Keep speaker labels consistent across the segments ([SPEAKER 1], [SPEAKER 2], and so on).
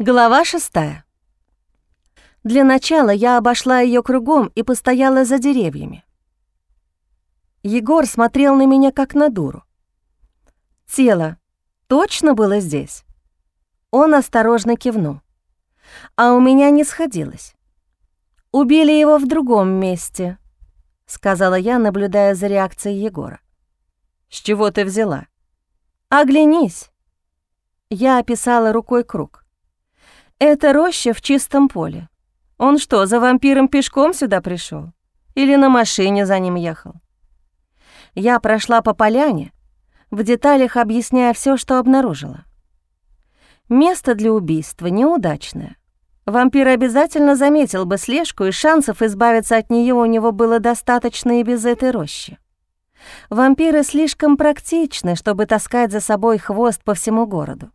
[SPEAKER 1] Глава шестая. Для начала я обошла ее кругом и постояла за деревьями. Егор смотрел на меня как на дуру. Тело точно было здесь? Он осторожно кивнул. А у меня не сходилось. Убили его в другом месте, сказала я, наблюдая за реакцией Егора.
[SPEAKER 2] С чего ты взяла?
[SPEAKER 1] Оглянись. Я описала рукой круг. Это роща в чистом поле. Он что, за вампиром пешком сюда пришел? Или на машине за ним ехал? Я прошла по поляне, в деталях объясняя все, что обнаружила. Место для убийства неудачное. Вампир обязательно заметил бы слежку, и шансов избавиться от нее у него было достаточно и без этой рощи. Вампиры слишком практичны, чтобы таскать за собой хвост по всему городу.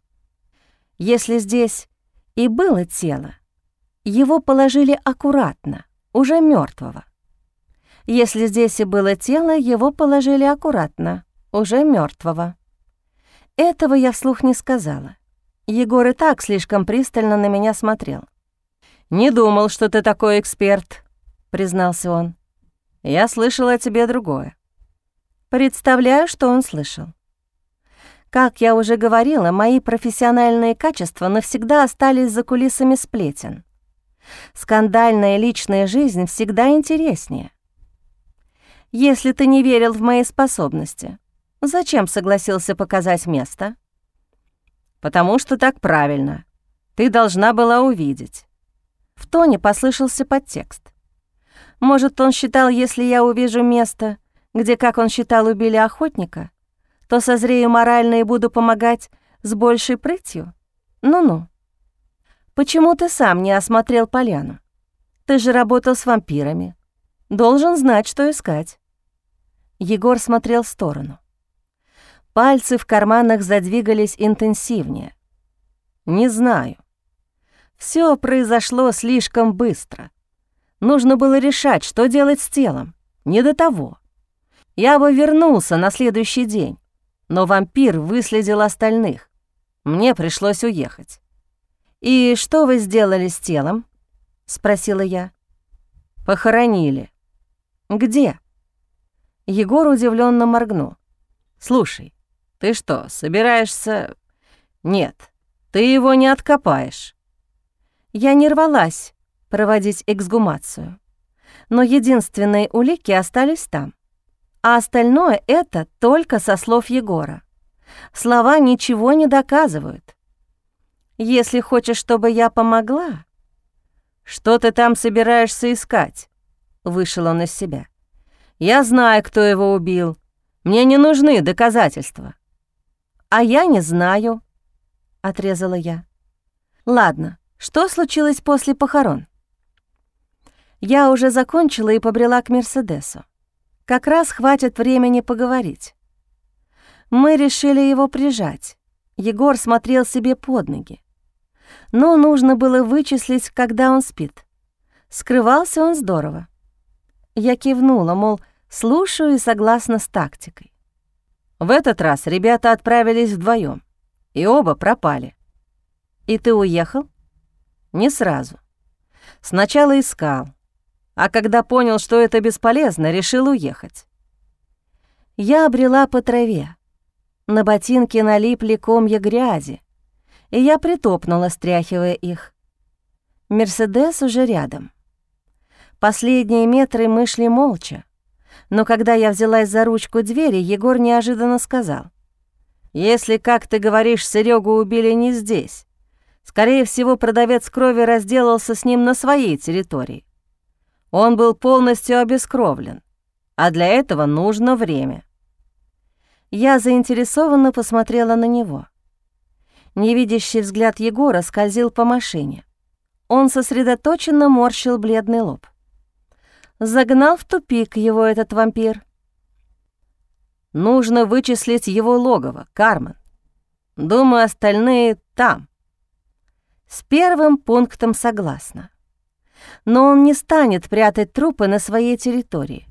[SPEAKER 1] Если здесь и было тело. Его положили аккуратно, уже мертвого. Если здесь и было тело, его положили аккуратно, уже мертвого. Этого я вслух не сказала. Егор и так слишком пристально на меня смотрел.
[SPEAKER 2] «Не думал, что ты такой эксперт», — признался он. «Я слышал о тебе другое».
[SPEAKER 1] Представляю, что он слышал. Как я уже говорила, мои профессиональные качества навсегда остались за кулисами сплетен. Скандальная личная жизнь всегда интереснее. Если ты не верил в мои способности, зачем согласился показать место?
[SPEAKER 2] Потому что так правильно. Ты должна была увидеть.
[SPEAKER 1] В тоне послышался подтекст. Может, он считал, если я увижу место, где, как он считал, убили охотника, то созрею морально и буду помогать с большей прытью? Ну-ну. Почему ты сам не осмотрел поляну? Ты же работал с вампирами. Должен знать, что искать. Егор смотрел в сторону. Пальцы в карманах задвигались интенсивнее.
[SPEAKER 2] Не знаю. Все произошло слишком быстро. Нужно было решать, что делать с телом. Не до того. Я бы вернулся на следующий день но вампир выследил остальных. Мне пришлось уехать.
[SPEAKER 1] «И что вы сделали с телом?» — спросила я.
[SPEAKER 2] «Похоронили».
[SPEAKER 1] «Где?»
[SPEAKER 2] Егор удивленно моргнул. «Слушай, ты что, собираешься...» «Нет, ты его не откопаешь».
[SPEAKER 1] Я не рвалась проводить эксгумацию, но единственные улики остались там а остальное — это только со слов Егора. Слова ничего не доказывают. Если хочешь, чтобы я помогла...
[SPEAKER 2] «Что ты там собираешься искать?» — вышел он из себя. «Я знаю, кто его убил. Мне не нужны доказательства».
[SPEAKER 1] «А я не знаю», — отрезала я. «Ладно, что случилось после похорон?» Я уже закончила и побрела к Мерседесу. Как раз хватит времени поговорить. Мы решили его прижать. Егор смотрел себе под ноги. Но нужно было вычислить, когда он спит. Скрывался он здорово. Я кивнула, мол, слушаю и согласна с тактикой.
[SPEAKER 2] В этот раз ребята отправились вдвоем, и оба пропали.
[SPEAKER 1] И ты уехал?
[SPEAKER 2] Не сразу. Сначала искал, а когда понял, что это бесполезно, решил уехать.
[SPEAKER 1] Я обрела по траве. На ботинки налипли комья грязи, и я притопнула, стряхивая их. Мерседес уже рядом. Последние метры мы шли молча, но когда я взялась за ручку двери, Егор неожиданно сказал.
[SPEAKER 2] «Если, как ты говоришь, Серегу убили не здесь, скорее всего, продавец крови разделался с ним на своей территории. Он был полностью обескровлен, а для этого нужно время.
[SPEAKER 1] Я заинтересованно посмотрела на него. Невидящий взгляд Егора скользил по машине. Он сосредоточенно морщил бледный лоб. Загнал в тупик его этот вампир.
[SPEAKER 2] Нужно вычислить его логово, Кармен. Думаю, остальные там.
[SPEAKER 1] С первым пунктом согласна но он не станет прятать трупы на своей территории.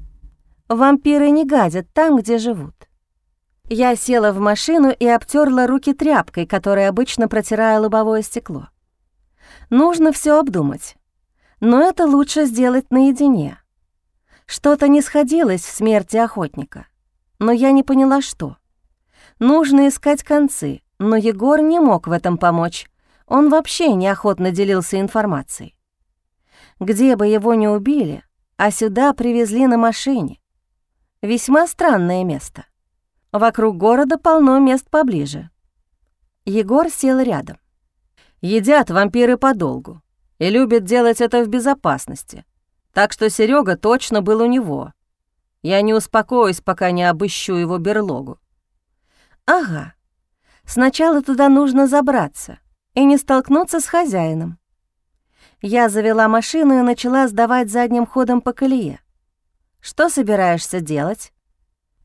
[SPEAKER 1] Вампиры не гадят там, где живут. Я села в машину и обтерла руки тряпкой, которой обычно протирая лобовое стекло. Нужно все обдумать. Но это лучше сделать наедине. Что-то не сходилось в смерти охотника, но я не поняла, что. Нужно искать концы, но Егор не мог в этом помочь. Он вообще неохотно делился информацией. Где бы его ни убили, а сюда привезли на машине. Весьма странное место. Вокруг города полно мест поближе. Егор сел рядом.
[SPEAKER 2] Едят вампиры подолгу и любят делать это в безопасности. Так что Серега точно был у него. Я не успокоюсь, пока не обыщу его берлогу.
[SPEAKER 1] Ага. Сначала туда нужно забраться и не столкнуться с хозяином. Я завела машину и начала сдавать задним ходом по колее. Что собираешься делать?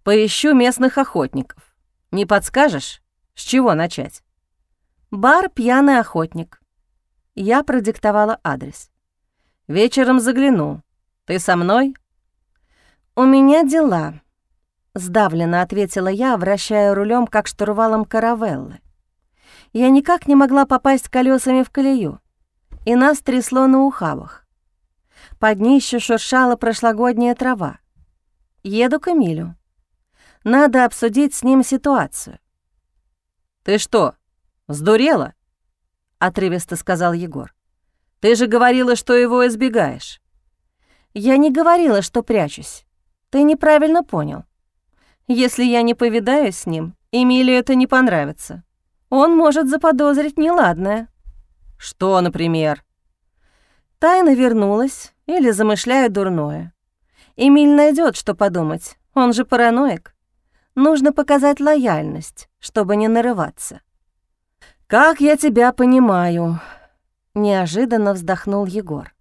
[SPEAKER 2] Поищу местных охотников. Не подскажешь, с чего начать?
[SPEAKER 1] Бар «Пьяный охотник». Я продиктовала адрес.
[SPEAKER 2] Вечером загляну. Ты со мной?
[SPEAKER 1] У меня дела. Сдавленно ответила я, вращая рулем как штурвалом каравеллы. Я никак не могла попасть колесами в колею, и нас трясло на ухабах. Под днищу шуршала прошлогодняя трава. Еду к Эмилю. Надо обсудить с ним ситуацию.
[SPEAKER 2] «Ты что, сдурела?» — отрывисто сказал Егор. «Ты же говорила, что его избегаешь».
[SPEAKER 1] «Я не говорила, что прячусь. Ты неправильно понял. Если я не повидаюсь с ним, Эмилию это не понравится. Он может заподозрить неладное».
[SPEAKER 2] «Что, например?»
[SPEAKER 1] Тайна вернулась или замышляю дурное. Эмиль найдет, что подумать, он же параноик. Нужно показать лояльность, чтобы не нарываться.
[SPEAKER 2] «Как я тебя понимаю», —
[SPEAKER 1] неожиданно вздохнул Егор.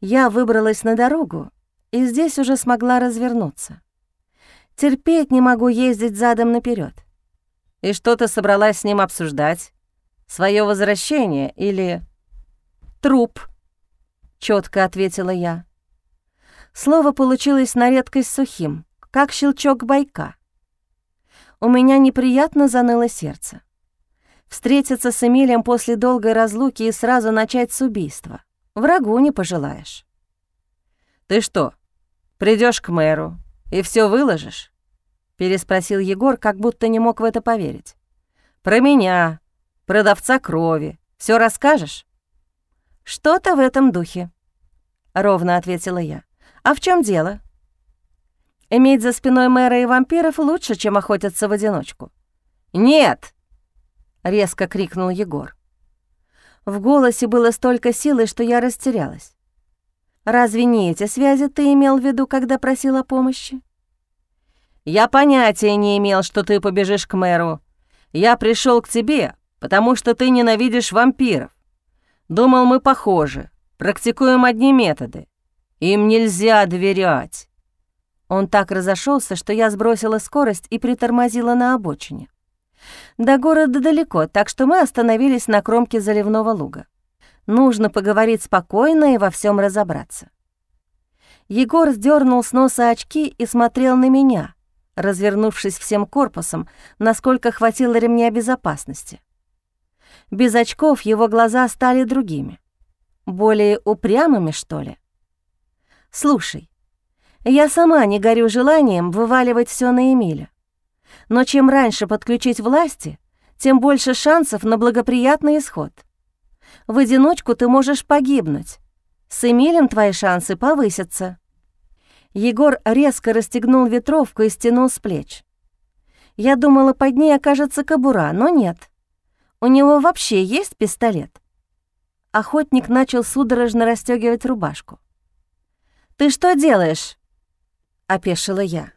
[SPEAKER 1] Я выбралась на дорогу и здесь уже смогла развернуться. Терпеть не могу ездить задом наперед.
[SPEAKER 2] «И что ты собралась с ним обсуждать? Своё возвращение или...»
[SPEAKER 1] «Труп», — четко ответила я. Слово получилось на редкость сухим, как щелчок байка. У меня неприятно заныло сердце. Встретиться с Эмилием после долгой разлуки и сразу начать с убийства. Врагу не пожелаешь.
[SPEAKER 2] «Ты что, придешь к мэру и все выложишь?» — переспросил Егор, как будто не мог в это поверить. «Про меня, продавца крови, все расскажешь?»
[SPEAKER 1] «Что-то в этом духе», — ровно ответила я. «А в чем дело?» Иметь за спиной мэра и вампиров лучше, чем охотиться в одиночку.
[SPEAKER 2] «Нет!»
[SPEAKER 1] — резко крикнул Егор. В голосе было столько силы, что я растерялась. «Разве не эти связи ты имел в виду, когда просил о помощи?»
[SPEAKER 2] «Я понятия не имел, что ты побежишь к мэру. Я пришел к тебе, потому что ты ненавидишь вампиров. Думал, мы похожи, практикуем одни методы. Им нельзя доверять».
[SPEAKER 1] Он так разошелся, что я сбросила скорость и притормозила на обочине. До города далеко, так что мы остановились на кромке заливного луга. Нужно поговорить спокойно и во всем разобраться. Егор сдернул с носа очки и смотрел на меня, развернувшись всем корпусом, насколько хватило ремня безопасности. Без очков его глаза стали другими. Более упрямыми, что ли? «Слушай, я сама не горю желанием вываливать все на Эмиля. Но чем раньше подключить власти, тем больше шансов на благоприятный исход. В одиночку ты можешь погибнуть. С Эмилем твои шансы повысятся. Егор резко расстегнул ветровку и стянул с плеч. Я думала, под ней окажется кобура, но нет. У него вообще есть пистолет? Охотник начал судорожно расстегивать рубашку. «Ты что делаешь?» — опешила я.